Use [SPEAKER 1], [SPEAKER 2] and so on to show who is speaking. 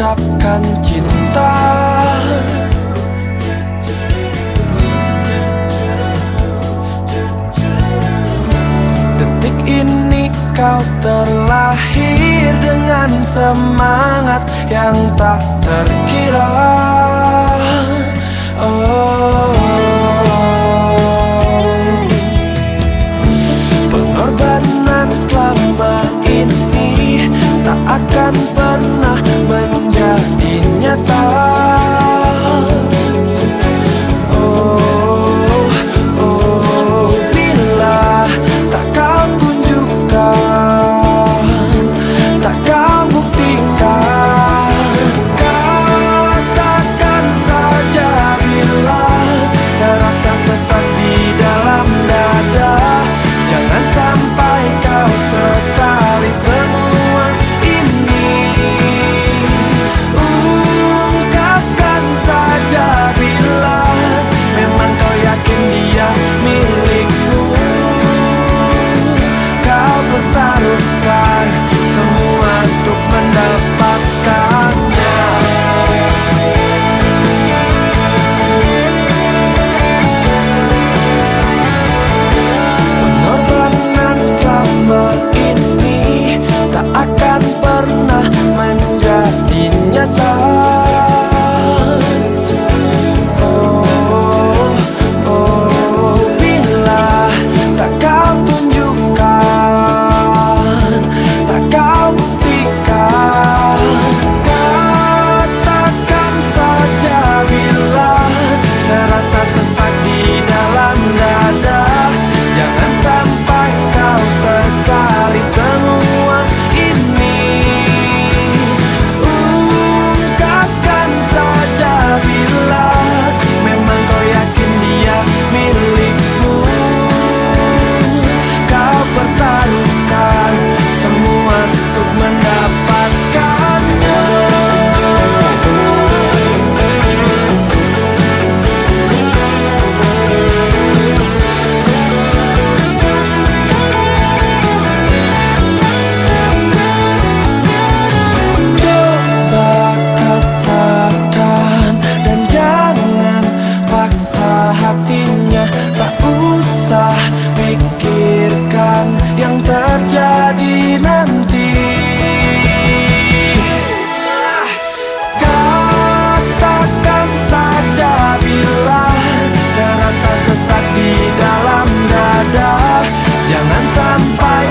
[SPEAKER 1] mengungkapkan cinta. Detik ini kau terlahir dengan semangat yang tak terkira. your time terjadi nanti. Katakan saja bila terasa sesak di dalam dada. Jangan sampai